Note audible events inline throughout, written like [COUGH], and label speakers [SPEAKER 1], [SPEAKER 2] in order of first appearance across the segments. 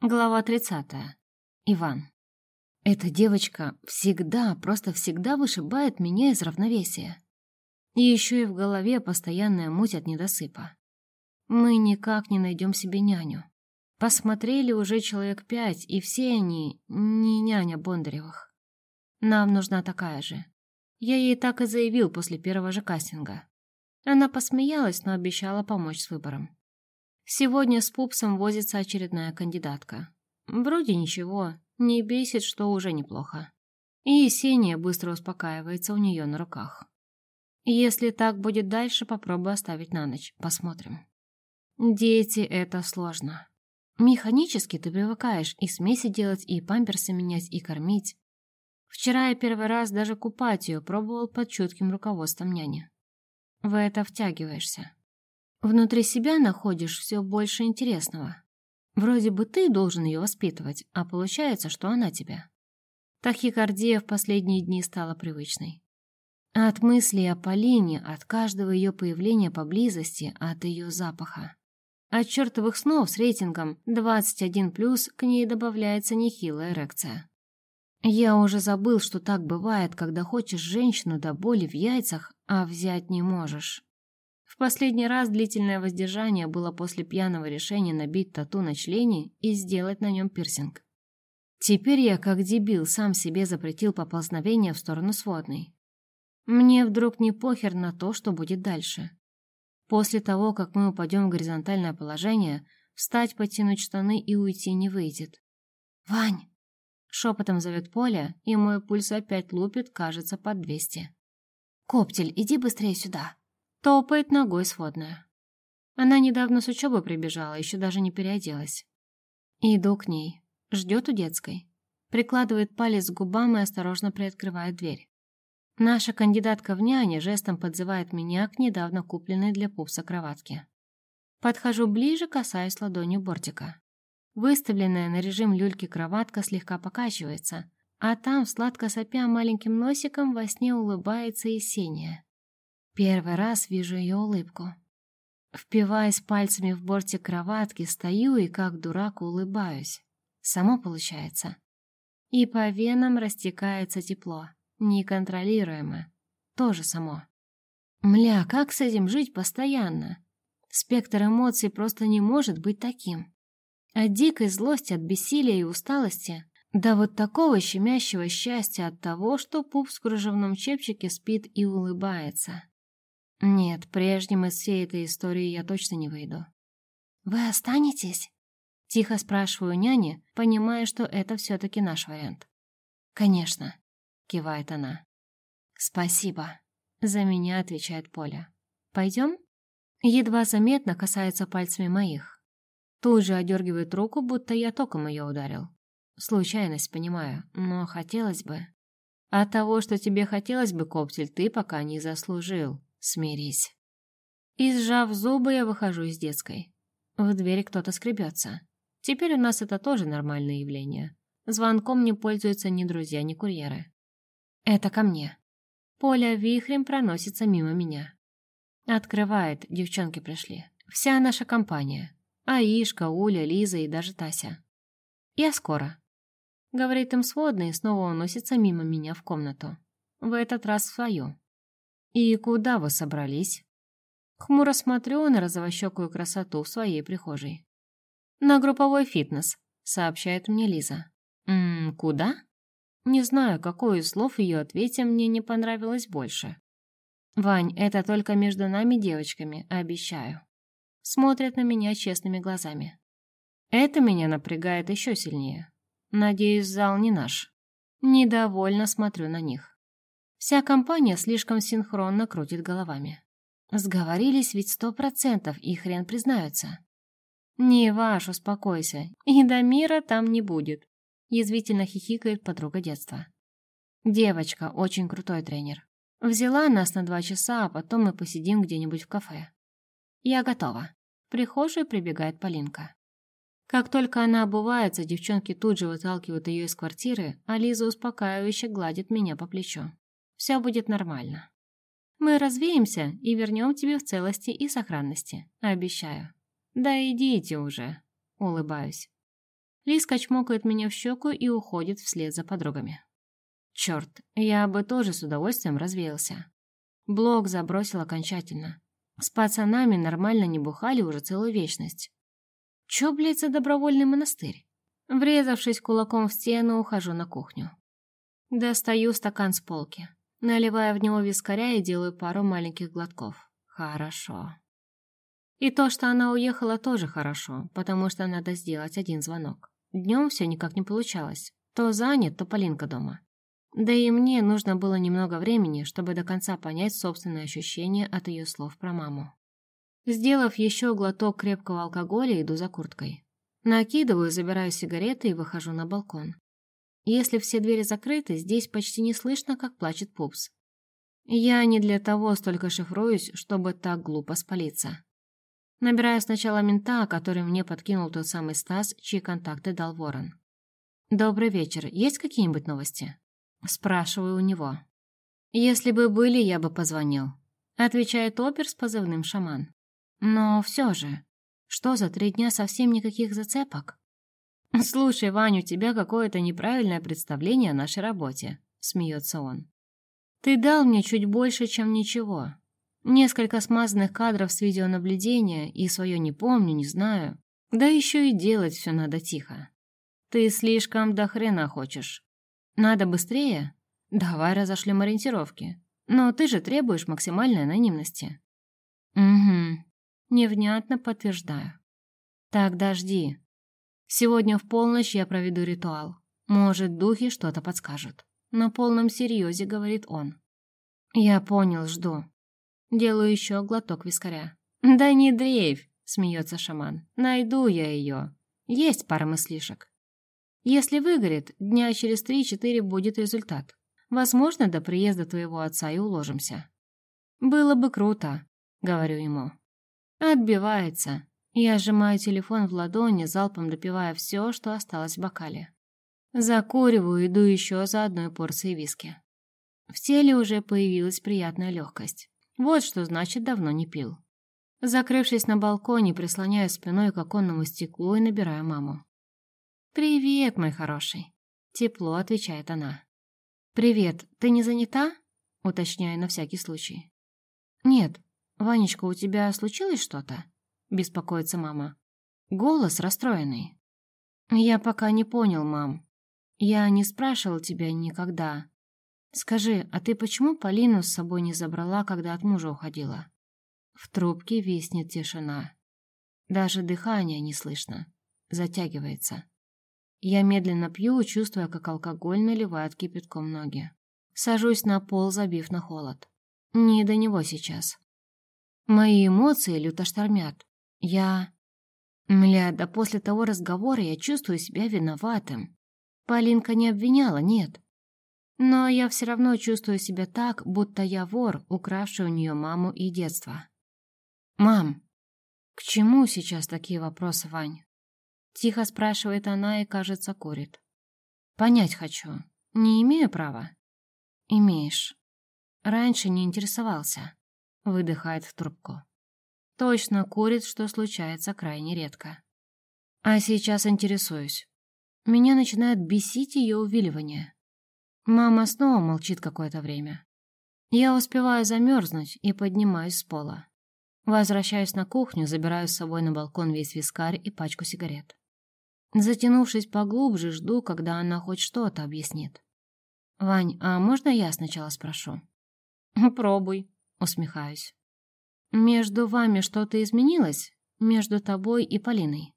[SPEAKER 1] Глава 30. Иван. Эта девочка всегда, просто всегда вышибает меня из равновесия. И еще и в голове постоянная муть от недосыпа. Мы никак не найдем себе няню. Посмотрели уже человек пять, и все они не няня Бондаревых. Нам нужна такая же. Я ей так и заявил после первого же кастинга. Она посмеялась, но обещала помочь с выбором. Сегодня с пупсом возится очередная кандидатка. Вроде ничего, не бесит, что уже неплохо. И Есения быстро успокаивается у нее на руках. Если так будет дальше, попробую оставить на ночь. Посмотрим. Дети — это сложно. Механически ты привыкаешь и смеси делать, и памперсы менять, и кормить. Вчера я первый раз даже купать ее пробовал под чутким руководством няни. В это втягиваешься. Внутри себя находишь все больше интересного. Вроде бы ты должен ее воспитывать, а получается, что она тебя. Тахикардия в последние дни стала привычной. От мысли о Полине, от каждого ее появления поблизости, от ее запаха. От чертовых снов с рейтингом 21+, к ней добавляется нехилая эрекция. Я уже забыл, что так бывает, когда хочешь женщину до боли в яйцах, а взять не можешь. Последний раз длительное воздержание было после пьяного решения набить тату на члене и сделать на нем пирсинг. Теперь я, как дебил, сам себе запретил поползновение в сторону сводной. Мне вдруг не похер на то, что будет дальше. После того, как мы упадем в горизонтальное положение, встать, подтянуть штаны и уйти не выйдет. «Вань!» — шепотом зовет Поля, и мой пульс опять лупит, кажется, под двести. «Коптель, иди быстрее сюда!» Топает ногой сводная. Она недавно с учебы прибежала, еще даже не переоделась. Иду к ней. Ждет у детской. Прикладывает палец к губам и осторожно приоткрывает дверь. Наша кандидатка в няне жестом подзывает меня к недавно купленной для пупса кроватке. Подхожу ближе, касаюсь ладонью бортика. Выставленная на режим люльки кроватка слегка покачивается, а там, сладко сопя маленьким носиком, во сне улыбается Есения. Первый раз вижу ее улыбку. Впиваясь пальцами в бортик кроватки, стою и как дурак улыбаюсь. Само получается. И по венам растекается тепло, неконтролируемо. Тоже само. Мля, как с этим жить постоянно? Спектр эмоций просто не может быть таким. От дикой злости, от бессилия и усталости до вот такого щемящего счастья от того, что пуп в кружевном чепчике спит и улыбается. Нет, прежним из всей этой истории я точно не выйду. «Вы останетесь?» Тихо спрашиваю няне, понимая, что это все-таки наш вариант. «Конечно», — кивает она. «Спасибо», — за меня отвечает Поля. «Пойдем?» Едва заметно касается пальцами моих. Тут же одергивает руку, будто я током ее ударил. Случайность, понимаю, но хотелось бы. От того, что тебе хотелось бы, Коптель, ты пока не заслужил. Смирись. И сжав зубы, я выхожу из детской. В двери кто-то скребется. Теперь у нас это тоже нормальное явление. Звонком не пользуются ни друзья, ни курьеры. Это ко мне. Поля вихрем проносится мимо меня. Открывает, девчонки пришли. Вся наша компания. Аишка, Уля, Лиза и даже Тася. Я скоро. Говорит им сводный снова уносится мимо меня в комнату. В этот раз в свою. «И куда вы собрались?» Хмуро смотрю на розовощекую красоту в своей прихожей. «На групповой фитнес», — сообщает мне Лиза. «Ммм, куда?» Не знаю, какое из слов ее ответе мне не понравилось больше. «Вань, это только между нами девочками, обещаю». Смотрят на меня честными глазами. Это меня напрягает еще сильнее. Надеюсь, зал не наш. Недовольно смотрю на них. Вся компания слишком синхронно крутит головами. Сговорились ведь сто процентов, и хрен признаются. «Не ваш, успокойся, и до мира там не будет», язвительно хихикает подруга детства. Девочка, очень крутой тренер. Взяла нас на два часа, а потом мы посидим где-нибудь в кафе. Я готова. В прихожую прибегает Полинка. Как только она обувается, девчонки тут же выталкивают ее из квартиры, а Лиза успокаивающе гладит меня по плечу. Все будет нормально. Мы развеемся и вернем тебе в целости и сохранности, обещаю. Да идите уже, улыбаюсь. Лиска чмокает меня в щеку и уходит вслед за подругами. Черт, я бы тоже с удовольствием развеялся. Блок забросил окончательно. С пацанами нормально не бухали уже целую вечность. Чё, блядь, за добровольный монастырь? Врезавшись кулаком в стену, ухожу на кухню. Достаю стакан с полки, наливая в него вискаря и делаю пару маленьких глотков. Хорошо. И то, что она уехала, тоже хорошо, потому что надо сделать один звонок. Днем все никак не получалось. То занят, то Полинка дома. Да и мне нужно было немного времени, чтобы до конца понять собственные ощущения от ее слов про маму. Сделав еще глоток крепкого алкоголя, иду за курткой. Накидываю, забираю сигареты и выхожу на балкон. Если все двери закрыты, здесь почти не слышно, как плачет пупс. Я не для того столько шифруюсь, чтобы так глупо спалиться. Набираю сначала мента, который мне подкинул тот самый Стас, чьи контакты дал Ворон. «Добрый вечер. Есть какие-нибудь новости?» Спрашиваю у него. «Если бы были, я бы позвонил», — отвечает опер с позывным «Шаман». «Но все же, что за три дня совсем никаких зацепок?» [LAUGHS] «Слушай, Вань, у тебя какое-то неправильное представление о нашей работе», — смеется он. «Ты дал мне чуть больше, чем ничего. Несколько смазанных кадров с видеонаблюдения и свое не помню, не знаю. Да еще и делать все надо тихо. Ты слишком до хрена хочешь. Надо быстрее? Давай разошлем ориентировки. Но ты же требуешь максимальной анонимности. Угу. Невнятно подтверждаю. Тогда жди. Сегодня в полночь я проведу ритуал. Может, духи что-то подскажут. На полном серьезе, говорит он. Я понял, жду. Делаю еще глоток вискаря. Да не дрейфь, смеется шаман. Найду я ее. Есть пара мыслишек. Если выгорит, дня через три-четыре будет результат. Возможно, до приезда твоего отца и уложимся. Было бы круто, говорю ему. Отбивается. Я сжимаю телефон в ладони, залпом допивая все, что осталось в бокале. Закуриваю, иду еще за одной порцией виски. В теле уже появилась приятная легкость. Вот что значит давно не пил. Закрывшись на балконе, прислоняю спиной к оконному стеклу и набираю маму. «Привет, мой хороший», — тепло отвечает она. «Привет, ты не занята?» — уточняю на всякий случай. «Нет, Ванечка, у тебя случилось что-то?» — беспокоится мама. Голос расстроенный. «Я пока не понял, мам. Я не спрашивал тебя никогда. Скажи, а ты почему Полину с собой не забрала, когда от мужа уходила?» В трубке виснет тишина. Даже дыхание не слышно. Затягивается. Я медленно пью, чувствуя, как алкоголь наливает кипятком ноги. Сажусь на пол, забив на холод. Не до него сейчас. Мои эмоции люто штормят. Я... Мля, да после того разговора я чувствую себя виноватым. Полинка не обвиняла, нет. Но я все равно чувствую себя так, будто я вор, укравший у нее маму и детство. «Мам, к чему сейчас такие вопросы, Вань?» Тихо спрашивает она и, кажется, курит. Понять хочу. Не имею права? Имеешь. Раньше не интересовался. Выдыхает в трубку. Точно курит, что случается крайне редко. А сейчас интересуюсь. Меня начинает бесить ее увиливание. Мама снова молчит какое-то время. Я успеваю замерзнуть и поднимаюсь с пола. Возвращаюсь на кухню, забираю с собой на балкон весь вискарь и пачку сигарет. Затянувшись поглубже, жду, когда она хоть что-то объяснит. «Вань, а можно я сначала спрошу?» «Пробуй», — усмехаюсь. «Между вами что-то изменилось? Между тобой и Полиной?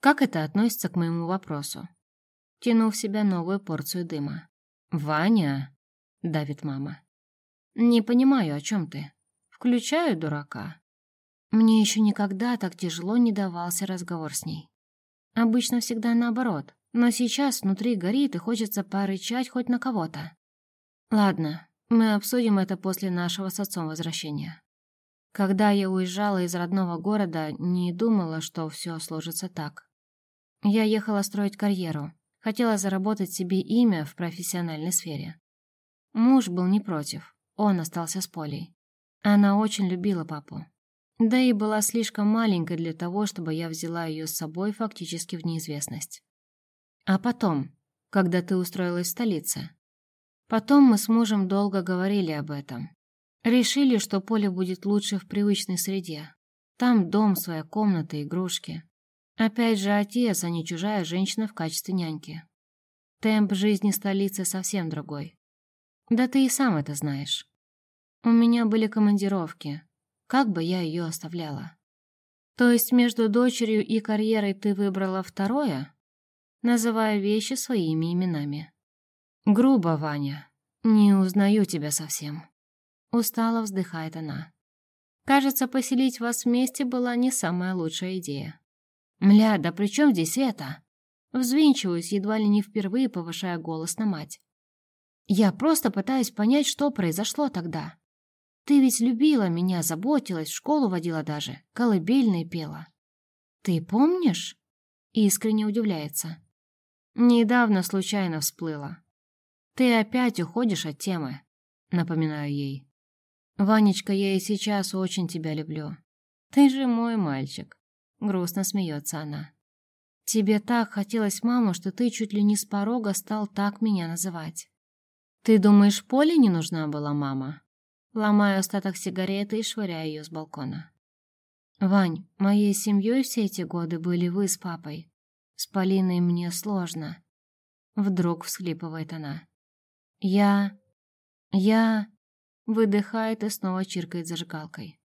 [SPEAKER 1] Как это относится к моему вопросу?» Тяну в себя новую порцию дыма. «Ваня!» — давит мама. «Не понимаю, о чем ты. Включаю дурака». Мне еще никогда так тяжело не давался разговор с ней. Обычно всегда наоборот, но сейчас внутри горит и хочется порычать хоть на кого-то. Ладно, мы обсудим это после нашего с отцом возвращения. Когда я уезжала из родного города, не думала, что все сложится так. Я ехала строить карьеру, хотела заработать себе имя в профессиональной сфере. Муж был не против, он остался с Полей. Она очень любила папу. Да и была слишком маленькой для того, чтобы я взяла ее с собой фактически в неизвестность. А потом, когда ты устроилась в столице? Потом мы с мужем долго говорили об этом. Решили, что Поле будет лучше в привычной среде. Там дом, своя комната, игрушки. Опять же отец, а не чужая женщина в качестве няньки. Темп жизни столицы совсем другой. Да ты и сам это знаешь. У меня были командировки. Как бы я ее оставляла? То есть между дочерью и карьерой ты выбрала второе? Называя вещи своими именами. Грубо, Ваня. Не узнаю тебя совсем. Устало вздыхает она. Кажется, поселить вас вместе была не самая лучшая идея. Мля, да при чем здесь это? Взвинчиваюсь, едва ли не впервые повышая голос на мать. Я просто пытаюсь понять, что произошло тогда. Ты ведь любила меня, заботилась, в школу водила даже, колыбельные пела. Ты помнишь? Искренне удивляется. Недавно случайно всплыла. Ты опять уходишь от темы, напоминаю ей. Ванечка, я и сейчас очень тебя люблю. Ты же мой мальчик. Грустно смеется она. Тебе так хотелось, маму, что ты чуть ли не с порога стал так меня называть. Ты думаешь, Поле не нужна была мама? Ломаю остаток сигареты и швыряю ее с балкона. «Вань, моей семьей все эти годы были вы с папой. С Полиной мне сложно». Вдруг всхлипывает она. «Я... я...» Выдыхает и снова чиркает зажигалкой.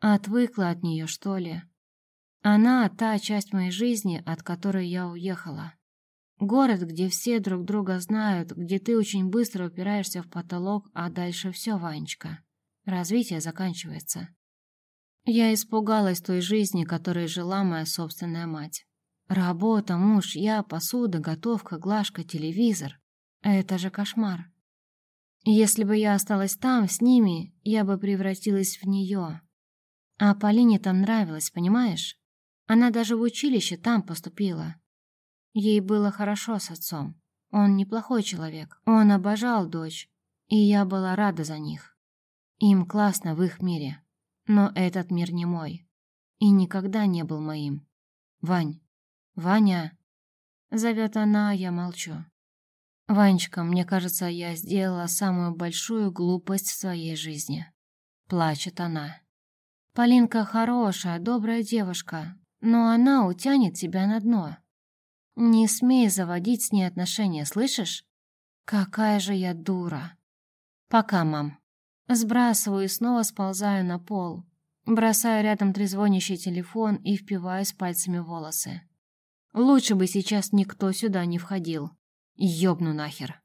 [SPEAKER 1] «Отвыкла от нее, что ли?» Она — та часть моей жизни, от которой я уехала. Город, где все друг друга знают, где ты очень быстро упираешься в потолок, а дальше все, Ванечка. Развитие заканчивается. Я испугалась той жизни, которой жила моя собственная мать. Работа, муж, я, посуда, готовка, глажка, телевизор. Это же кошмар. Если бы я осталась там, с ними, я бы превратилась в нее. А Полине там нравилось, понимаешь? Она даже в училище там поступила. Ей было хорошо с отцом. Он неплохой человек. Он обожал дочь, и я была рада за них. Им классно в их мире. Но этот мир не мой. И никогда не был моим. Вань. Ваня. Зовет она, я молчу. Ванечка, мне кажется, я сделала самую большую глупость в своей жизни. Плачет она. Полинка хорошая, добрая девушка, но она утянет тебя на дно. Не смей заводить с ней отношения, слышишь? Какая же я дура. Пока, мам. Сбрасываю и снова сползаю на пол. Бросаю рядом трезвонящий телефон и впиваюсь пальцами волосы. Лучше бы сейчас никто сюда не входил. Ёбну нахер.